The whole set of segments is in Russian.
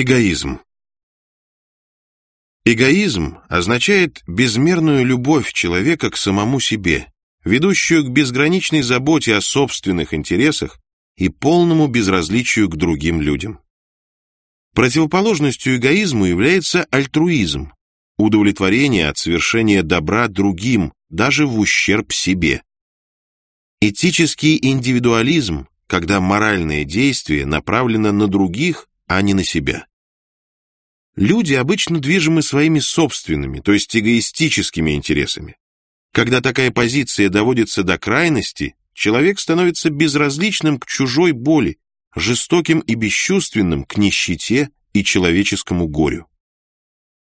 Эгоизм. Эгоизм означает безмерную любовь человека к самому себе, ведущую к безграничной заботе о собственных интересах и полному безразличию к другим людям. Противоположностью эгоизму является альтруизм, удовлетворение от совершения добра другим, даже в ущерб себе. Этический индивидуализм, когда моральное действие направлено на других, а не на себя. Люди обычно движимы своими собственными, то есть эгоистическими интересами. Когда такая позиция доводится до крайности, человек становится безразличным к чужой боли, жестоким и бесчувственным к нищете и человеческому горю.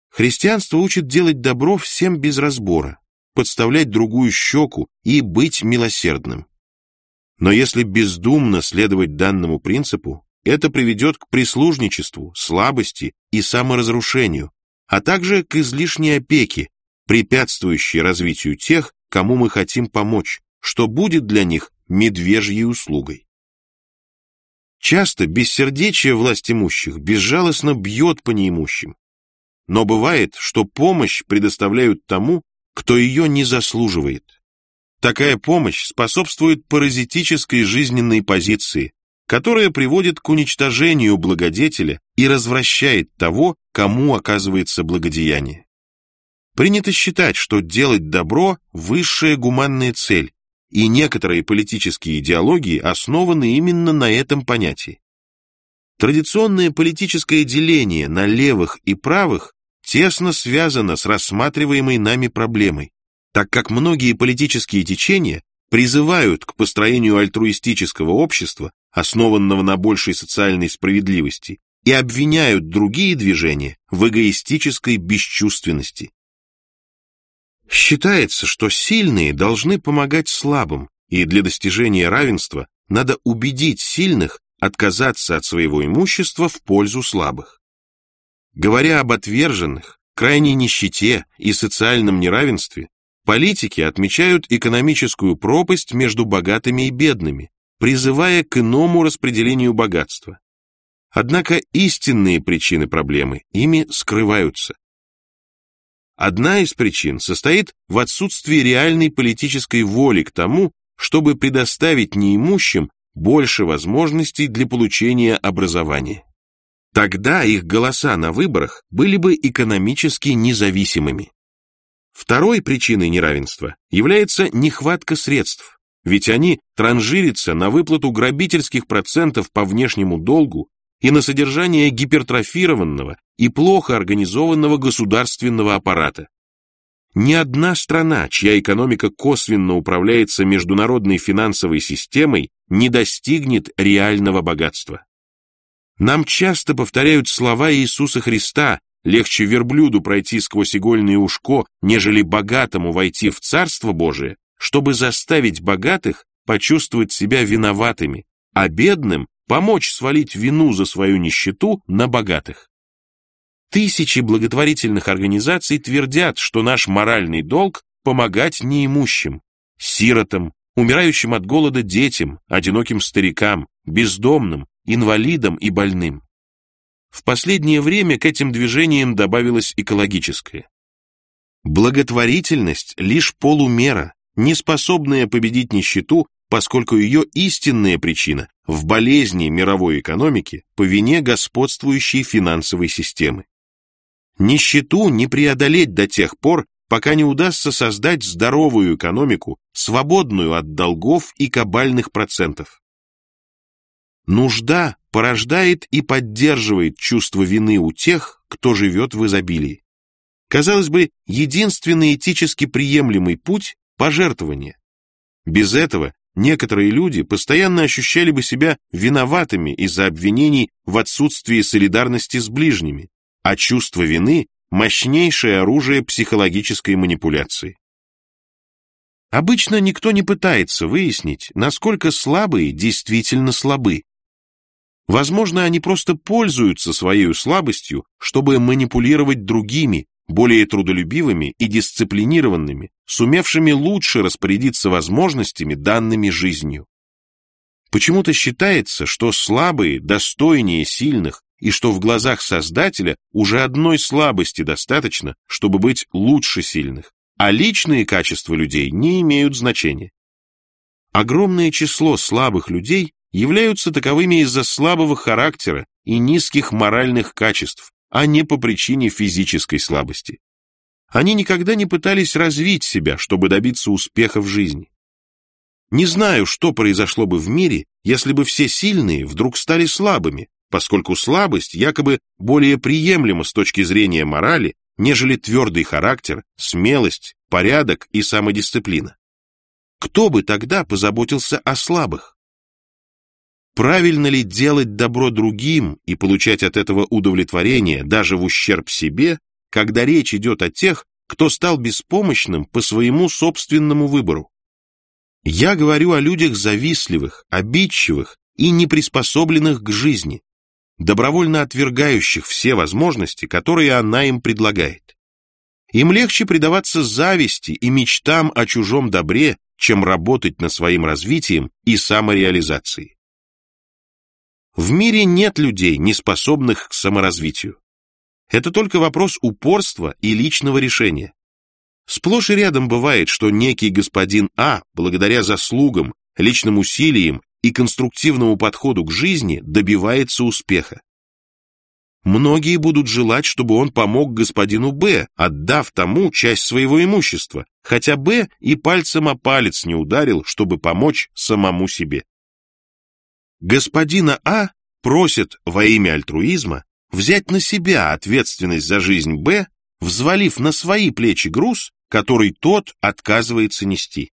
Христианство учит делать добро всем без разбора, подставлять другую щеку и быть милосердным. Но если бездумно следовать данному принципу, это приведет к прислужничеству, слабости и саморазрушению, а также к излишней опеке, препятствующей развитию тех, кому мы хотим помочь, что будет для них медвежьей услугой. Часто бессердечие власть имущих безжалостно бьет по неимущим. Но бывает, что помощь предоставляют тому, кто ее не заслуживает. Такая помощь способствует паразитической жизненной позиции, которая приводит к уничтожению благодетеля и развращает того, кому оказывается благодеяние. Принято считать, что делать добро – высшая гуманная цель, и некоторые политические идеологии основаны именно на этом понятии. Традиционное политическое деление на левых и правых тесно связано с рассматриваемой нами проблемой, так как многие политические течения призывают к построению альтруистического общества, основанного на большей социальной справедливости, и обвиняют другие движения в эгоистической бесчувственности. Считается, что сильные должны помогать слабым, и для достижения равенства надо убедить сильных отказаться от своего имущества в пользу слабых. Говоря об отверженных, крайней нищете и социальном неравенстве, Политики отмечают экономическую пропасть между богатыми и бедными, призывая к иному распределению богатства. Однако истинные причины проблемы ими скрываются. Одна из причин состоит в отсутствии реальной политической воли к тому, чтобы предоставить неимущим больше возможностей для получения образования. Тогда их голоса на выборах были бы экономически независимыми. Второй причиной неравенства является нехватка средств, ведь они транжирятся на выплату грабительских процентов по внешнему долгу и на содержание гипертрофированного и плохо организованного государственного аппарата. Ни одна страна, чья экономика косвенно управляется международной финансовой системой, не достигнет реального богатства. Нам часто повторяют слова Иисуса Христа, Легче верблюду пройти сквозь игольное ушко, нежели богатому войти в Царство Божие, чтобы заставить богатых почувствовать себя виноватыми, а бедным помочь свалить вину за свою нищету на богатых. Тысячи благотворительных организаций твердят, что наш моральный долг – помогать неимущим, сиротам, умирающим от голода детям, одиноким старикам, бездомным, инвалидам и больным. В последнее время к этим движениям добавилось экологическое. Благотворительность – лишь полумера, не способная победить нищету, поскольку ее истинная причина в болезни мировой экономики по вине господствующей финансовой системы. Нищету не преодолеть до тех пор, пока не удастся создать здоровую экономику, свободную от долгов и кабальных процентов. Нужда порождает и поддерживает чувство вины у тех, кто живет в изобилии. Казалось бы, единственный этически приемлемый путь – пожертвование. Без этого некоторые люди постоянно ощущали бы себя виноватыми из-за обвинений в отсутствии солидарности с ближними, а чувство вины – мощнейшее оружие психологической манипуляции. Обычно никто не пытается выяснить, насколько слабые действительно слабы, Возможно, они просто пользуются своей слабостью, чтобы манипулировать другими, более трудолюбивыми и дисциплинированными, сумевшими лучше распорядиться возможностями, данными жизнью. Почему-то считается, что слабые достойнее сильных, и что в глазах Создателя уже одной слабости достаточно, чтобы быть лучше сильных, а личные качества людей не имеют значения. Огромное число слабых людей являются таковыми из-за слабого характера и низких моральных качеств, а не по причине физической слабости. Они никогда не пытались развить себя, чтобы добиться успеха в жизни. Не знаю, что произошло бы в мире, если бы все сильные вдруг стали слабыми, поскольку слабость якобы более приемлема с точки зрения морали, нежели твердый характер, смелость, порядок и самодисциплина. Кто бы тогда позаботился о слабых? Правильно ли делать добро другим и получать от этого удовлетворение даже в ущерб себе, когда речь идет о тех, кто стал беспомощным по своему собственному выбору? Я говорю о людях завистливых, обидчивых и неприспособленных к жизни, добровольно отвергающих все возможности, которые она им предлагает. Им легче предаваться зависти и мечтам о чужом добре, чем работать над своим развитием и самореализацией. В мире нет людей, не способных к саморазвитию. Это только вопрос упорства и личного решения. Сплошь и рядом бывает, что некий господин А, благодаря заслугам, личным усилиям и конструктивному подходу к жизни добивается успеха. Многие будут желать, чтобы он помог господину Б, отдав тому часть своего имущества, хотя Б и пальцем о палец не ударил, чтобы помочь самому себе. Господина А просят во имя альтруизма взять на себя ответственность за жизнь Б, взвалив на свои плечи груз, который тот отказывается нести.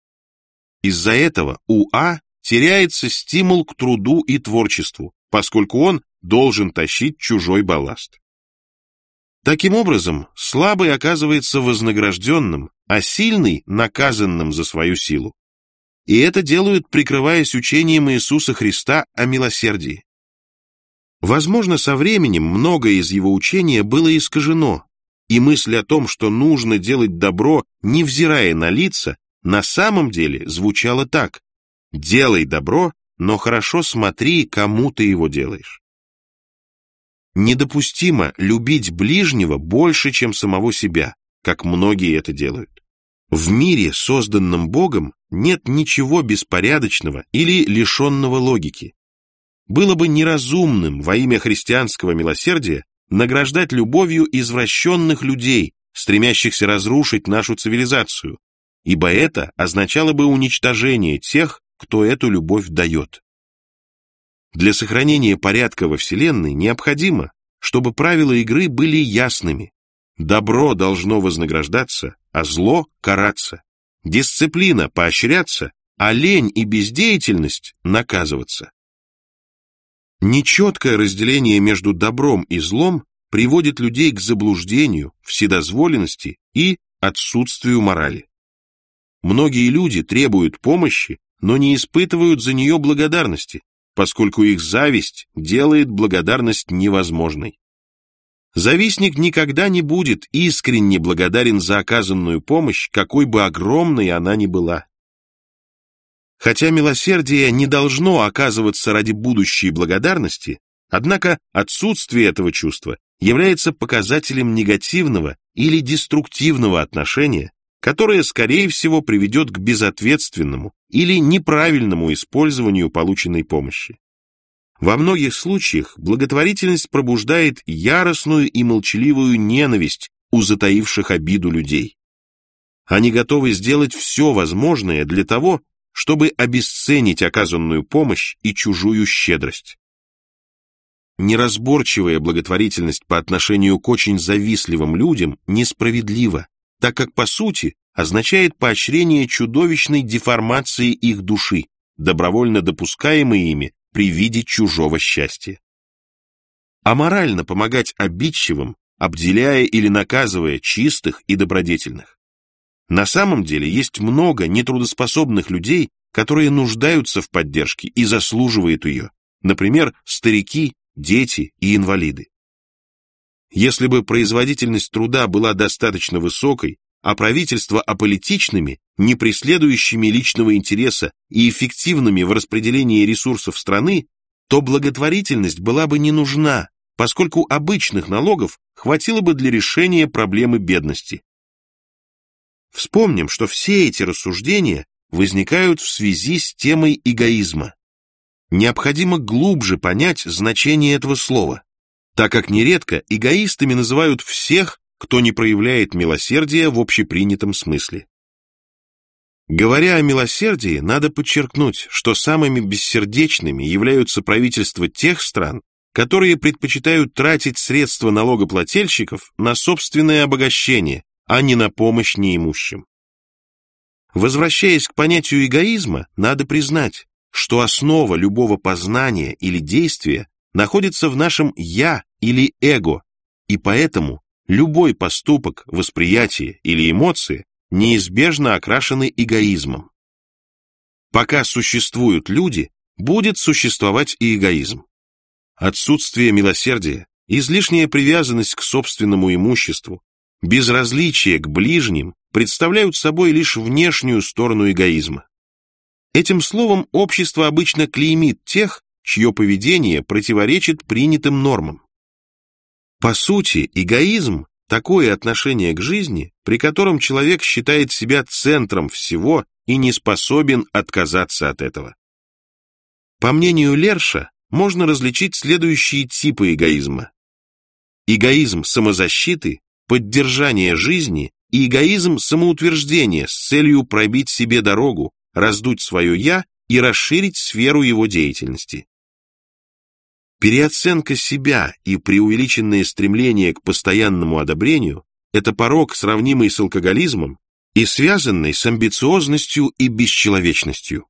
Из-за этого у А теряется стимул к труду и творчеству, поскольку он должен тащить чужой балласт. Таким образом, слабый оказывается вознагражденным, а сильный – наказанным за свою силу. И это делают, прикрываясь учением Иисуса Христа о милосердии. Возможно, со временем многое из его учения было искажено, и мысль о том, что нужно делать добро, невзирая на лица, на самом деле звучала так «Делай добро, но хорошо смотри, кому ты его делаешь». Недопустимо любить ближнего больше, чем самого себя, как многие это делают. В мире, созданном Богом, нет ничего беспорядочного или лишенного логики. Было бы неразумным во имя христианского милосердия награждать любовью извращенных людей, стремящихся разрушить нашу цивилизацию, ибо это означало бы уничтожение тех, кто эту любовь дает. Для сохранения порядка во Вселенной необходимо, чтобы правила игры были ясными. Добро должно вознаграждаться, а зло караться. Дисциплина поощряться, а лень и бездеятельность наказываться. Нечеткое разделение между добром и злом приводит людей к заблуждению, вседозволенности и отсутствию морали. Многие люди требуют помощи, но не испытывают за нее благодарности, поскольку их зависть делает благодарность невозможной. Завистник никогда не будет искренне благодарен за оказанную помощь, какой бы огромной она ни была. Хотя милосердие не должно оказываться ради будущей благодарности, однако отсутствие этого чувства является показателем негативного или деструктивного отношения, которое, скорее всего, приведет к безответственному или неправильному использованию полученной помощи. Во многих случаях благотворительность пробуждает яростную и молчаливую ненависть у затаивших обиду людей. Они готовы сделать все возможное для того, чтобы обесценить оказанную помощь и чужую щедрость. Неразборчивая благотворительность по отношению к очень завистливым людям несправедлива, так как, по сути, означает поощрение чудовищной деформации их души, добровольно допускаемой ими при виде чужого счастья. Аморально помогать обидчивым, обделяя или наказывая чистых и добродетельных. На самом деле есть много нетрудоспособных людей, которые нуждаются в поддержке и заслуживают ее, например, старики, дети и инвалиды. Если бы производительность труда была достаточно высокой, а правительства аполитичными, не преследующими личного интереса и эффективными в распределении ресурсов страны, то благотворительность была бы не нужна, поскольку обычных налогов хватило бы для решения проблемы бедности. Вспомним, что все эти рассуждения возникают в связи с темой эгоизма. Необходимо глубже понять значение этого слова, так как нередко эгоистами называют всех, кто не проявляет милосердия в общепринятом смысле. Говоря о милосердии, надо подчеркнуть, что самыми бессердечными являются правительства тех стран, которые предпочитают тратить средства налогоплательщиков на собственное обогащение, а не на помощь неимущим. Возвращаясь к понятию эгоизма, надо признать, что основа любого познания или действия находится в нашем «я» или «эго», и поэтому любой поступок, восприятие или эмоции неизбежно окрашены эгоизмом. Пока существуют люди, будет существовать и эгоизм. Отсутствие милосердия, излишняя привязанность к собственному имуществу, безразличие к ближним представляют собой лишь внешнюю сторону эгоизма. Этим словом общество обычно клеймит тех, чье поведение противоречит принятым нормам. По сути, эгоизм – такое отношение к жизни, при котором человек считает себя центром всего и не способен отказаться от этого. По мнению Лерша, можно различить следующие типы эгоизма. Эгоизм самозащиты, поддержание жизни и эгоизм самоутверждения с целью пробить себе дорогу, раздуть свое «я» и расширить сферу его деятельности. Переоценка себя и преувеличенное стремление к постоянному одобрению – это порог, сравнимый с алкоголизмом и связанный с амбициозностью и бесчеловечностью.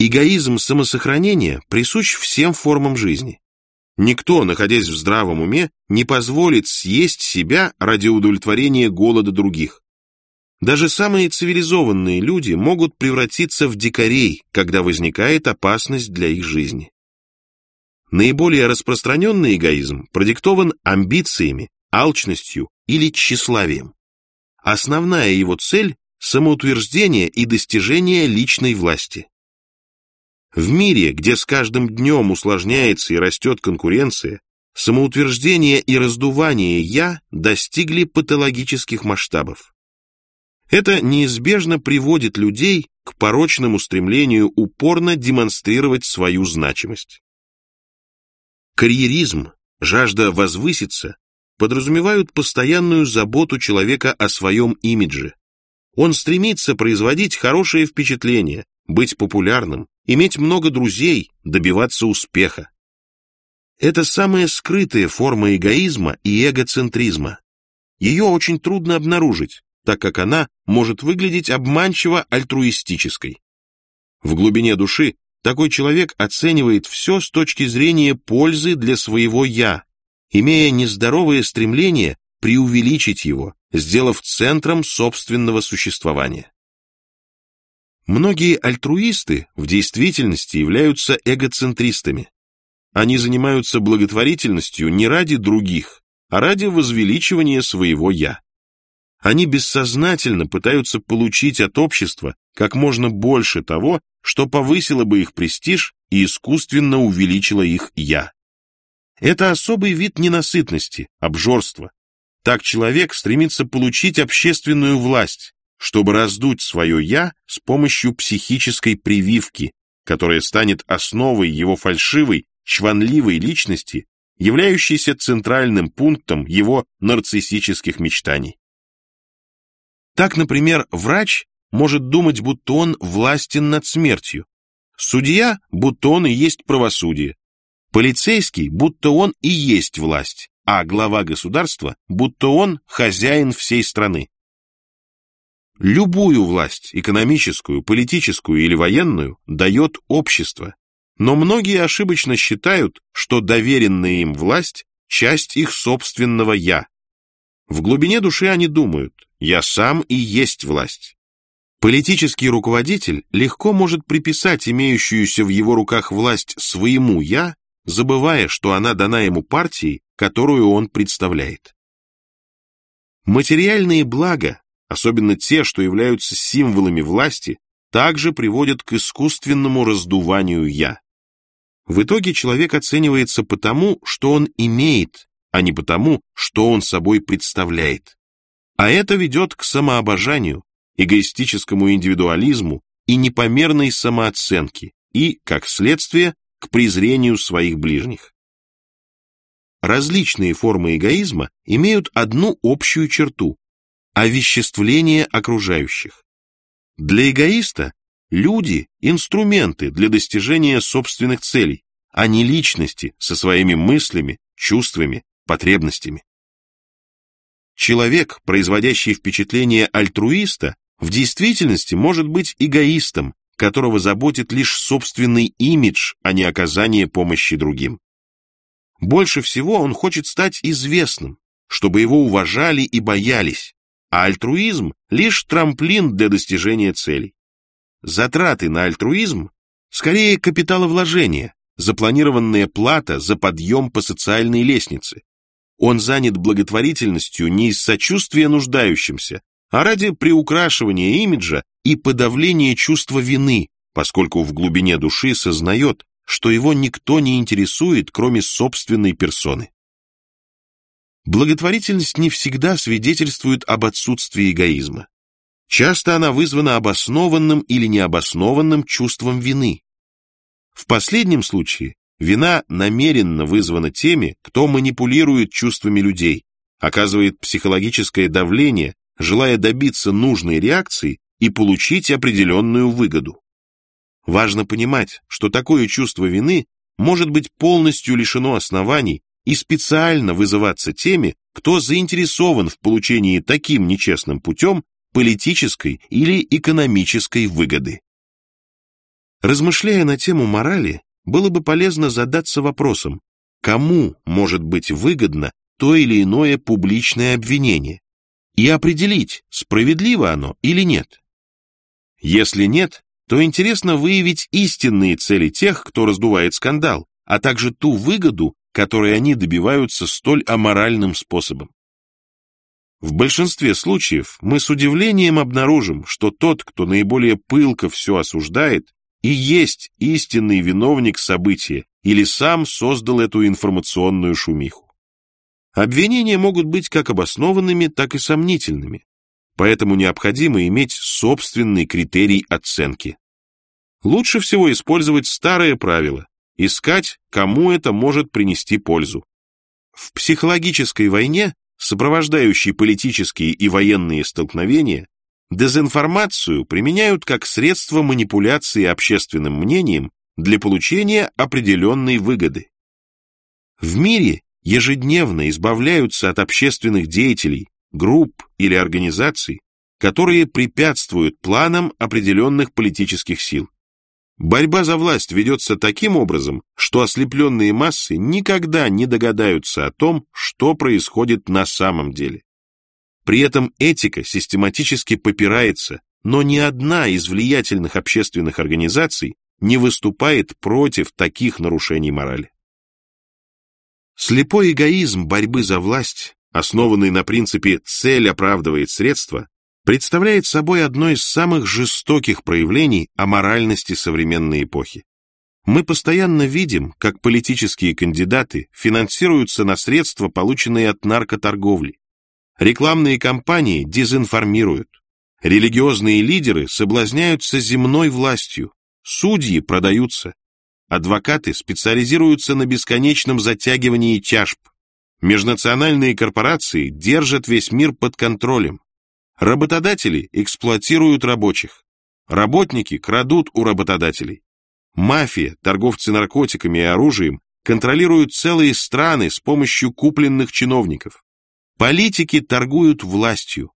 Эгоизм самосохранения присущ всем формам жизни. Никто, находясь в здравом уме, не позволит съесть себя ради удовлетворения голода других. Даже самые цивилизованные люди могут превратиться в дикарей, когда возникает опасность для их жизни. Наиболее распространенный эгоизм продиктован амбициями, алчностью или тщеславием. Основная его цель – самоутверждение и достижение личной власти. В мире, где с каждым днем усложняется и растет конкуренция, самоутверждение и раздувание «я» достигли патологических масштабов. Это неизбежно приводит людей к порочному стремлению упорно демонстрировать свою значимость. Карьеризм, жажда возвыситься, подразумевают постоянную заботу человека о своем имидже. Он стремится производить хорошее впечатление, быть популярным, иметь много друзей, добиваться успеха. Это самая скрытая форма эгоизма и эгоцентризма. Ее очень трудно обнаружить, так как она может выглядеть обманчиво альтруистической. В глубине души такой человек оценивает все с точки зрения пользы для своего «я», имея нездоровое стремление преувеличить его, сделав центром собственного существования. Многие альтруисты в действительности являются эгоцентристами. Они занимаются благотворительностью не ради других, а ради возвеличивания своего «я». Они бессознательно пытаются получить от общества как можно больше того, что повысило бы их престиж и искусственно увеличило их «я». Это особый вид ненасытности, обжорства. Так человек стремится получить общественную власть, чтобы раздуть свое «я» с помощью психической прививки, которая станет основой его фальшивой, чванливой личности, являющейся центральным пунктом его нарциссических мечтаний. Так, например, врач может думать, будто он властен над смертью, судья, будто он и есть правосудие, полицейский, будто он и есть власть, а глава государства, будто он хозяин всей страны. Любую власть, экономическую, политическую или военную, дает общество, но многие ошибочно считают, что доверенная им власть – часть их собственного «я». В глубине души они думают «я сам и есть власть». Политический руководитель легко может приписать имеющуюся в его руках власть своему «я», забывая, что она дана ему партией, которую он представляет. Материальные блага особенно те, что являются символами власти, также приводят к искусственному раздуванию «я». В итоге человек оценивается потому, что он имеет, а не потому, что он собой представляет. А это ведет к самообожанию, эгоистическому индивидуализму и непомерной самооценке и, как следствие, к презрению своих ближних. Различные формы эгоизма имеют одну общую черту – овеществление окружающих. Для эгоиста люди – инструменты для достижения собственных целей, а не личности со своими мыслями, чувствами, потребностями. Человек, производящий впечатление альтруиста, в действительности может быть эгоистом, которого заботит лишь собственный имидж, а не оказание помощи другим. Больше всего он хочет стать известным, чтобы его уважали и боялись, а альтруизм – лишь трамплин для достижения целей. Затраты на альтруизм – скорее капиталовложение, запланированная плата за подъем по социальной лестнице. Он занят благотворительностью не из сочувствия нуждающимся, а ради приукрашивания имиджа и подавления чувства вины, поскольку в глубине души сознает, что его никто не интересует, кроме собственной персоны. Благотворительность не всегда свидетельствует об отсутствии эгоизма. Часто она вызвана обоснованным или необоснованным чувством вины. В последнем случае вина намеренно вызвана теми, кто манипулирует чувствами людей, оказывает психологическое давление, желая добиться нужной реакции и получить определенную выгоду. Важно понимать, что такое чувство вины может быть полностью лишено оснований и специально вызываться теми, кто заинтересован в получении таким нечестным путем политической или экономической выгоды. Размышляя на тему морали, было бы полезно задаться вопросом, кому может быть выгодно то или иное публичное обвинение, и определить, справедливо оно или нет. Если нет, то интересно выявить истинные цели тех, кто раздувает скандал, а также ту выгоду, которой они добиваются столь аморальным способом. В большинстве случаев мы с удивлением обнаружим, что тот, кто наиболее пылко все осуждает, и есть истинный виновник события или сам создал эту информационную шумиху. Обвинения могут быть как обоснованными, так и сомнительными, поэтому необходимо иметь собственный критерий оценки. Лучше всего использовать старое правило – искать, кому это может принести пользу. В психологической войне, сопровождающей политические и военные столкновения, Дезинформацию применяют как средство манипуляции общественным мнением для получения определенной выгоды. В мире ежедневно избавляются от общественных деятелей, групп или организаций, которые препятствуют планам определенных политических сил. Борьба за власть ведется таким образом, что ослепленные массы никогда не догадаются о том, что происходит на самом деле. При этом этика систематически попирается, но ни одна из влиятельных общественных организаций не выступает против таких нарушений морали. Слепой эгоизм борьбы за власть, основанный на принципе «цель оправдывает средства», представляет собой одно из самых жестоких проявлений аморальности современной эпохи. Мы постоянно видим, как политические кандидаты финансируются на средства, полученные от наркоторговли, Рекламные кампании дезинформируют. Религиозные лидеры соблазняются земной властью. Судьи продаются. Адвокаты специализируются на бесконечном затягивании тяжб. Межнациональные корпорации держат весь мир под контролем. Работодатели эксплуатируют рабочих. Работники крадут у работодателей. Мафия, торговцы наркотиками и оружием контролируют целые страны с помощью купленных чиновников. Политики торгуют властью.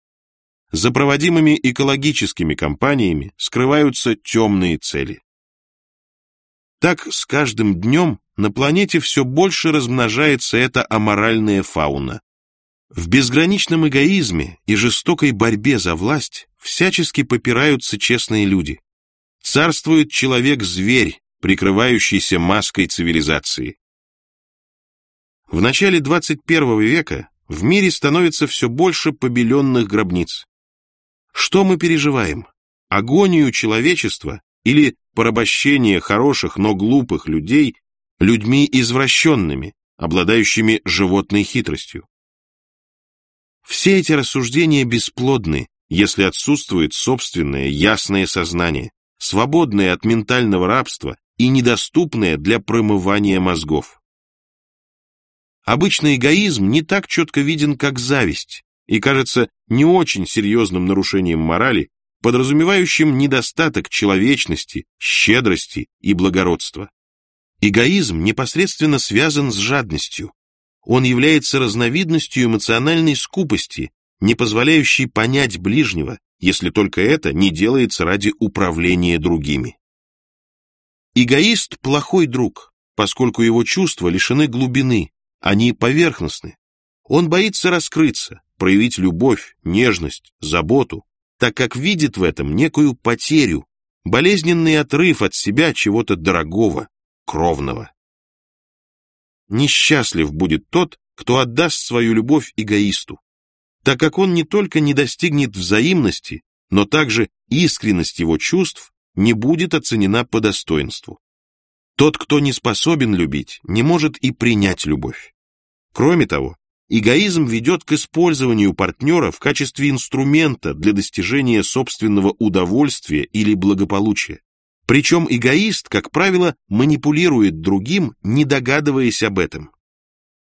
За проводимыми экологическими кампаниями скрываются темные цели. Так с каждым днем на планете все больше размножается эта аморальная фауна. В безграничном эгоизме и жестокой борьбе за власть всячески попираются честные люди. Царствует человек-зверь, прикрывающийся маской цивилизации. В начале 21 века в мире становится все больше побеленных гробниц. Что мы переживаем? Агонию человечества или порабощение хороших, но глупых людей людьми извращенными, обладающими животной хитростью? Все эти рассуждения бесплодны, если отсутствует собственное ясное сознание, свободное от ментального рабства и недоступное для промывания мозгов. Обычно эгоизм не так четко виден, как зависть, и кажется не очень серьезным нарушением морали, подразумевающим недостаток человечности, щедрости и благородства. Эгоизм непосредственно связан с жадностью. Он является разновидностью эмоциональной скупости, не позволяющей понять ближнего, если только это не делается ради управления другими. Эгоист – плохой друг, поскольку его чувства лишены глубины, они поверхностны. Он боится раскрыться, проявить любовь, нежность, заботу, так как видит в этом некую потерю, болезненный отрыв от себя чего-то дорогого, кровного. Несчастлив будет тот, кто отдаст свою любовь эгоисту, так как он не только не достигнет взаимности, но также искренность его чувств не будет оценена по достоинству. Тот, кто не способен любить, не может и принять любовь. Кроме того, эгоизм ведет к использованию партнера в качестве инструмента для достижения собственного удовольствия или благополучия. Причем эгоист, как правило, манипулирует другим, не догадываясь об этом.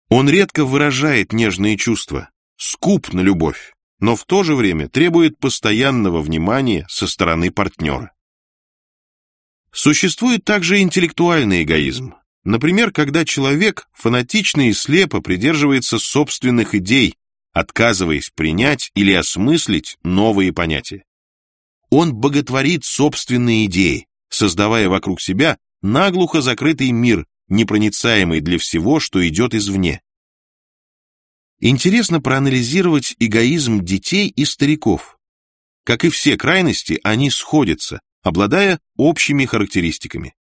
Он редко выражает нежные чувства, скуп на любовь, но в то же время требует постоянного внимания со стороны партнера. Существует также интеллектуальный эгоизм. Например, когда человек фанатично и слепо придерживается собственных идей, отказываясь принять или осмыслить новые понятия. Он боготворит собственные идеи, создавая вокруг себя наглухо закрытый мир, непроницаемый для всего, что идет извне. Интересно проанализировать эгоизм детей и стариков. Как и все крайности, они сходятся, обладая общими характеристиками.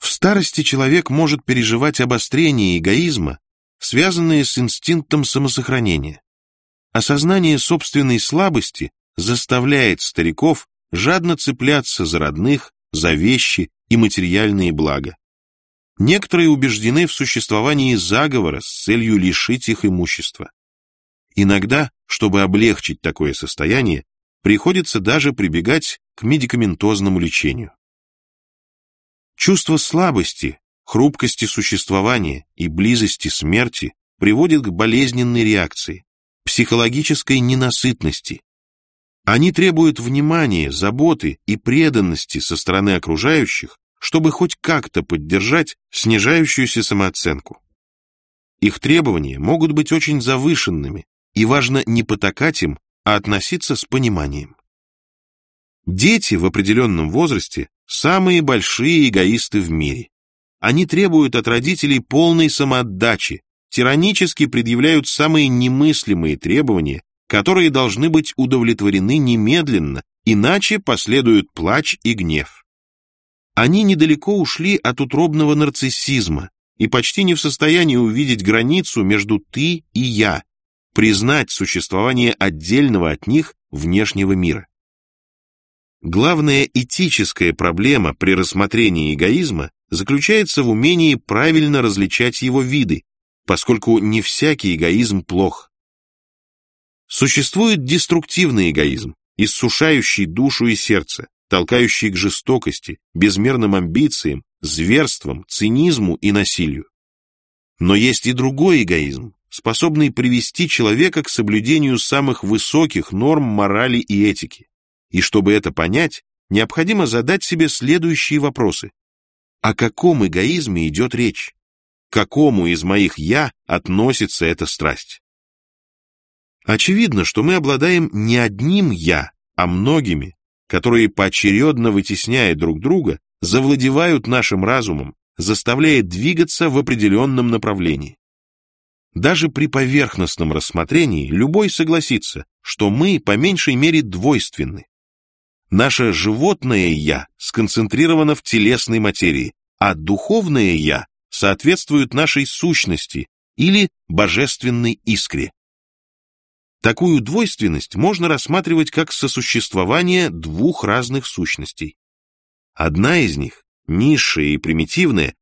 В старости человек может переживать обострение эгоизма, связанные с инстинктом самосохранения. Осознание собственной слабости заставляет стариков жадно цепляться за родных, за вещи и материальные блага. Некоторые убеждены в существовании заговора с целью лишить их имущества. Иногда, чтобы облегчить такое состояние, приходится даже прибегать к медикаментозному лечению. Чувство слабости, хрупкости существования и близости смерти приводит к болезненной реакции, психологической ненасытности. Они требуют внимания, заботы и преданности со стороны окружающих, чтобы хоть как-то поддержать снижающуюся самооценку. Их требования могут быть очень завышенными, и важно не потакать им, а относиться с пониманием. Дети в определенном возрасте самые большие эгоисты в мире. Они требуют от родителей полной самоотдачи, тиранически предъявляют самые немыслимые требования, которые должны быть удовлетворены немедленно, иначе последуют плач и гнев. Они недалеко ушли от утробного нарциссизма и почти не в состоянии увидеть границу между «ты» и «я», признать существование отдельного от них внешнего мира. Главная этическая проблема при рассмотрении эгоизма заключается в умении правильно различать его виды, поскольку не всякий эгоизм плох. Существует деструктивный эгоизм, иссушающий душу и сердце, толкающий к жестокости, безмерным амбициям, зверствам, цинизму и насилию. Но есть и другой эгоизм, способный привести человека к соблюдению самых высоких норм морали и этики. И чтобы это понять, необходимо задать себе следующие вопросы. О каком эгоизме идет речь? К какому из моих «я» относится эта страсть? Очевидно, что мы обладаем не одним «я», а многими, которые поочередно вытесняя друг друга, завладевают нашим разумом, заставляя двигаться в определенном направлении. Даже при поверхностном рассмотрении любой согласится, что мы по меньшей мере двойственны. Наше животное «я» сконцентрировано в телесной материи, а духовное «я» соответствует нашей сущности или божественной искре. Такую двойственность можно рассматривать как сосуществование двух разных сущностей. Одна из них, низшая и примитивная,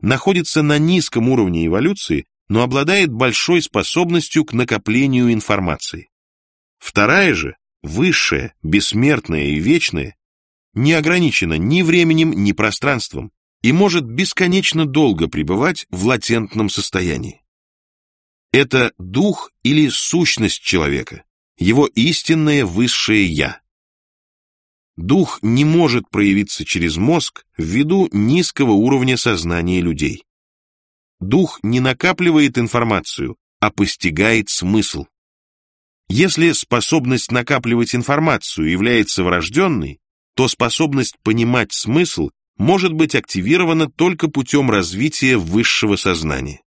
находится на низком уровне эволюции, но обладает большой способностью к накоплению информации. Вторая же, высшая, бессмертная и вечная, не ограничена ни временем, ни пространством и может бесконечно долго пребывать в латентном состоянии. Это дух или сущность человека, его истинное высшее «я». Дух не может проявиться через мозг ввиду низкого уровня сознания людей. Дух не накапливает информацию, а постигает смысл. Если способность накапливать информацию является врожденной, то способность понимать смысл может быть активирована только путем развития высшего сознания.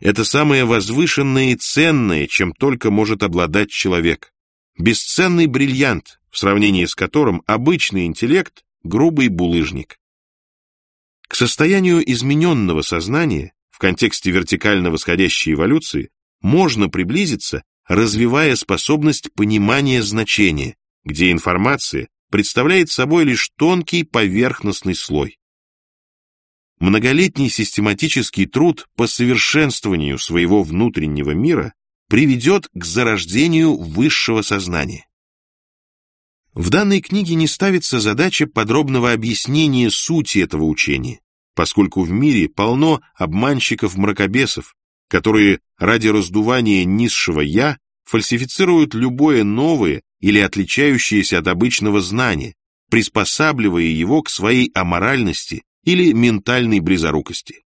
Это самое возвышенное и ценное, чем только может обладать человек. Бесценный бриллиант, в сравнении с которым обычный интеллект – грубый булыжник. К состоянию измененного сознания в контексте вертикально восходящей эволюции можно приблизиться, развивая способность понимания значения, где информация представляет собой лишь тонкий поверхностный слой. Многолетний систематический труд по совершенствованию своего внутреннего мира приведет к зарождению высшего сознания. В данной книге не ставится задача подробного объяснения сути этого учения, поскольку в мире полно обманщиков-мракобесов, которые ради раздувания низшего «я» фальсифицируют любое новое или отличающееся от обычного знания, приспосабливая его к своей аморальности или ментальной близорукости.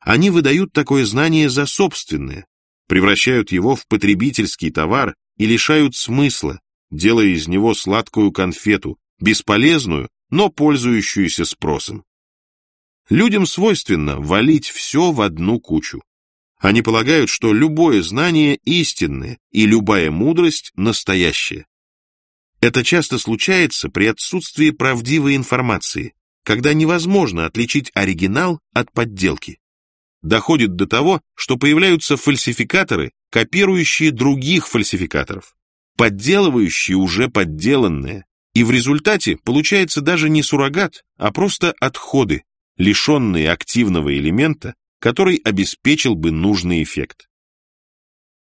Они выдают такое знание за собственное, превращают его в потребительский товар и лишают смысла, делая из него сладкую конфету, бесполезную, но пользующуюся спросом. Людям свойственно валить все в одну кучу. Они полагают, что любое знание истинное и любая мудрость настоящая. Это часто случается при отсутствии правдивой информации, когда невозможно отличить оригинал от подделки. Доходит до того, что появляются фальсификаторы, копирующие других фальсификаторов, подделывающие уже подделанное, и в результате получается даже не суррогат, а просто отходы, лишенные активного элемента, который обеспечил бы нужный эффект.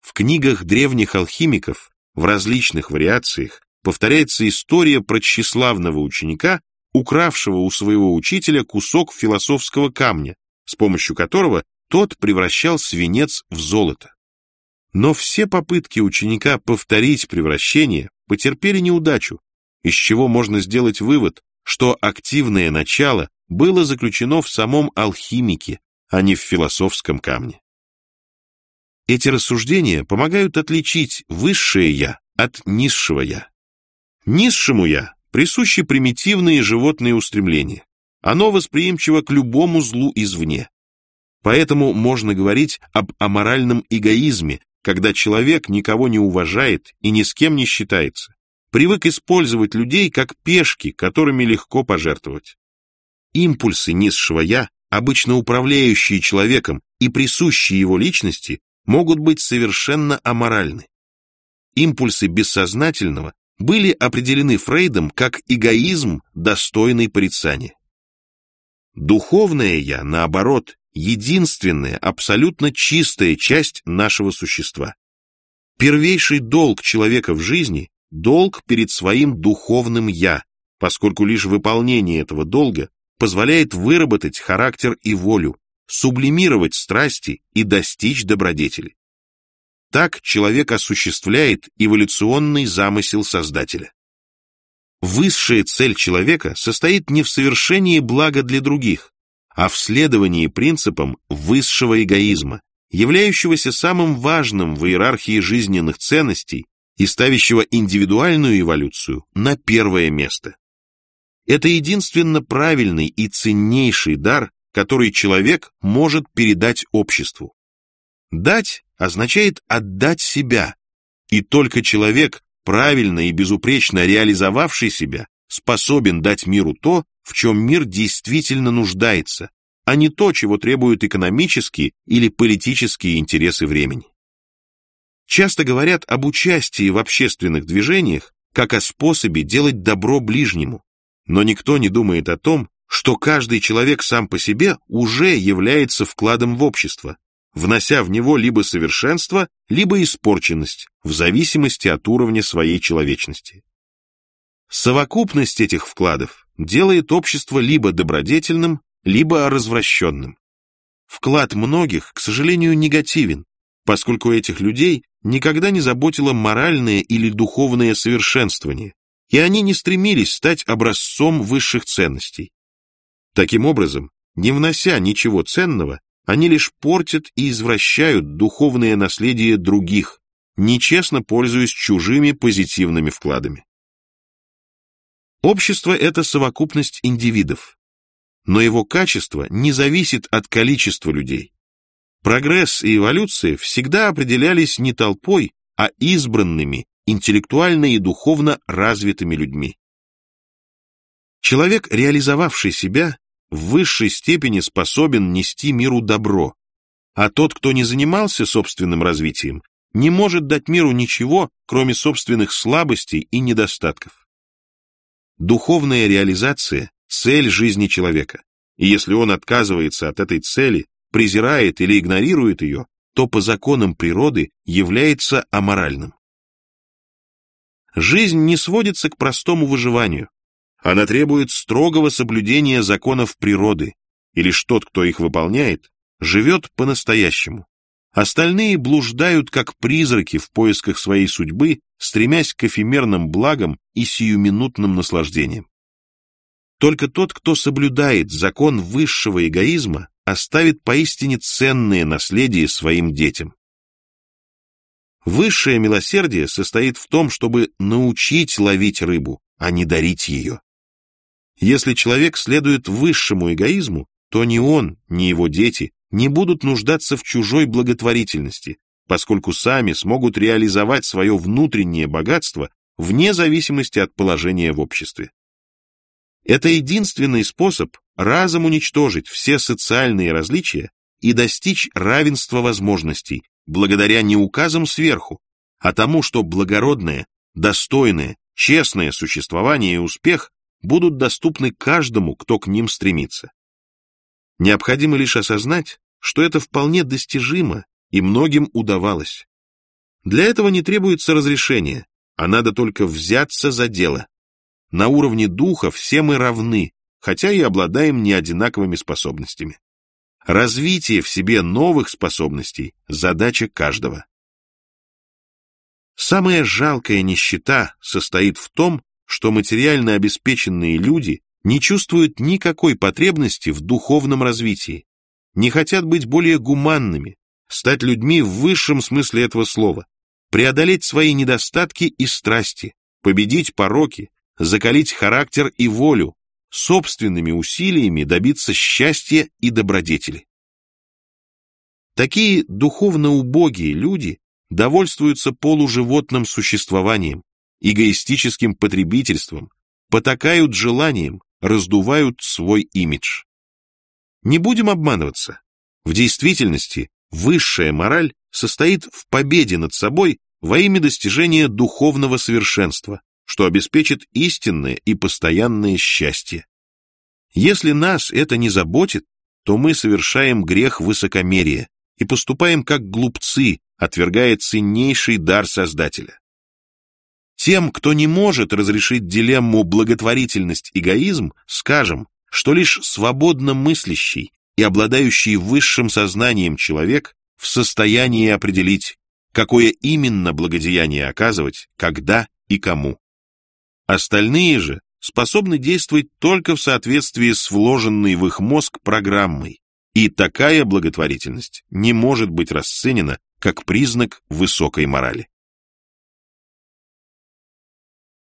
В книгах древних алхимиков в различных вариациях повторяется история про тщеславного ученика, укравшего у своего учителя кусок философского камня, с помощью которого тот превращал свинец в золото. Но все попытки ученика повторить превращение потерпели неудачу, из чего можно сделать вывод, что активное начало было заключено в самом алхимике, а не в философском камне. Эти рассуждения помогают отличить высшее «я» от низшего «я». Низшему «я» присущи примитивные животные устремления. Оно восприимчиво к любому злу извне. Поэтому можно говорить об аморальном эгоизме, когда человек никого не уважает и ни с кем не считается, привык использовать людей как пешки, которыми легко пожертвовать. Импульсы низшего «я», обычно управляющие человеком и присущие его личности, могут быть совершенно аморальны. Импульсы бессознательного были определены Фрейдом как эгоизм, достойный порицания. Духовное «я», наоборот, единственная, абсолютно чистая часть нашего существа. Первейший долг человека в жизни – долг перед своим духовным «я», поскольку лишь выполнение этого долга позволяет выработать характер и волю, сублимировать страсти и достичь добродетели. Так человек осуществляет эволюционный замысел Создателя. Высшая цель человека состоит не в совершении блага для других, а в следовании принципам высшего эгоизма, являющегося самым важным в иерархии жизненных ценностей и ставящего индивидуальную эволюцию на первое место. Это единственно правильный и ценнейший дар, который человек может передать обществу. Дать означает отдать себя, и только человек, правильно и безупречно реализовавший себя, способен дать миру то, в чем мир действительно нуждается, а не то, чего требуют экономические или политические интересы времени. часто говорят об участии в общественных движениях как о способе делать добро ближнему, но никто не думает о том, что каждый человек сам по себе уже является вкладом в общество, внося в него либо совершенство, либо испорченность, в зависимости от уровня своей человечности. Совокупность этих вкладов делает общество либо добродетельным, либо развращенным. Вклад многих, к сожалению, негативен, поскольку этих людей никогда не заботило моральное или духовное совершенствование, и они не стремились стать образцом высших ценностей. Таким образом, не внося ничего ценного, они лишь портят и извращают духовное наследие других, нечестно пользуясь чужими позитивными вкладами. Общество – это совокупность индивидов, но его качество не зависит от количества людей. Прогресс и эволюция всегда определялись не толпой, а избранными, интеллектуально и духовно развитыми людьми. Человек, реализовавший себя, в высшей степени способен нести миру добро, а тот, кто не занимался собственным развитием, не может дать миру ничего, кроме собственных слабостей и недостатков. Духовная реализация – цель жизни человека, и если он отказывается от этой цели, презирает или игнорирует ее, то по законам природы является аморальным. Жизнь не сводится к простому выживанию. Она требует строгого соблюдения законов природы, и лишь тот, кто их выполняет, живет по-настоящему. Остальные блуждают как призраки в поисках своей судьбы, стремясь к эфемерным благам и сиюминутным наслаждениям. Только тот, кто соблюдает закон высшего эгоизма, оставит поистине ценное наследие своим детям. Высшее милосердие состоит в том, чтобы научить ловить рыбу, а не дарить ее. Если человек следует высшему эгоизму, то ни он, ни его дети не будут нуждаться в чужой благотворительности, поскольку сами смогут реализовать свое внутреннее богатство вне зависимости от положения в обществе. Это единственный способ разом уничтожить все социальные различия и достичь равенства возможностей, благодаря не указам сверху, а тому, что благородное, достойное, честное существование и успех будут доступны каждому, кто к ним стремится. Необходимо лишь осознать, что это вполне достижимо и многим удавалось. Для этого не требуется разрешения, а надо только взяться за дело. На уровне духа все мы равны, хотя и обладаем неодинаковыми способностями. Развитие в себе новых способностей – задача каждого. Самая жалкая нищета состоит в том, что материально обеспеченные люди не чувствуют никакой потребности в духовном развитии, не хотят быть более гуманными, стать людьми в высшем смысле этого слова, преодолеть свои недостатки и страсти, победить пороки, закалить характер и волю, собственными усилиями добиться счастья и добродетели. Такие духовно убогие люди довольствуются полуживотным существованием, эгоистическим потребительством, потакают желанием, раздувают свой имидж. Не будем обманываться. В действительности высшая мораль состоит в победе над собой во имя достижения духовного совершенства, что обеспечит истинное и постоянное счастье. Если нас это не заботит, то мы совершаем грех высокомерия и поступаем как глупцы, отвергая ценнейший дар Создателя. Тем, кто не может разрешить дилемму благотворительность-эгоизм, скажем, что лишь свободно мыслящий и обладающий высшим сознанием человек в состоянии определить, какое именно благодеяние оказывать, когда и кому. Остальные же способны действовать только в соответствии с вложенной в их мозг программой, и такая благотворительность не может быть расценена как признак высокой морали.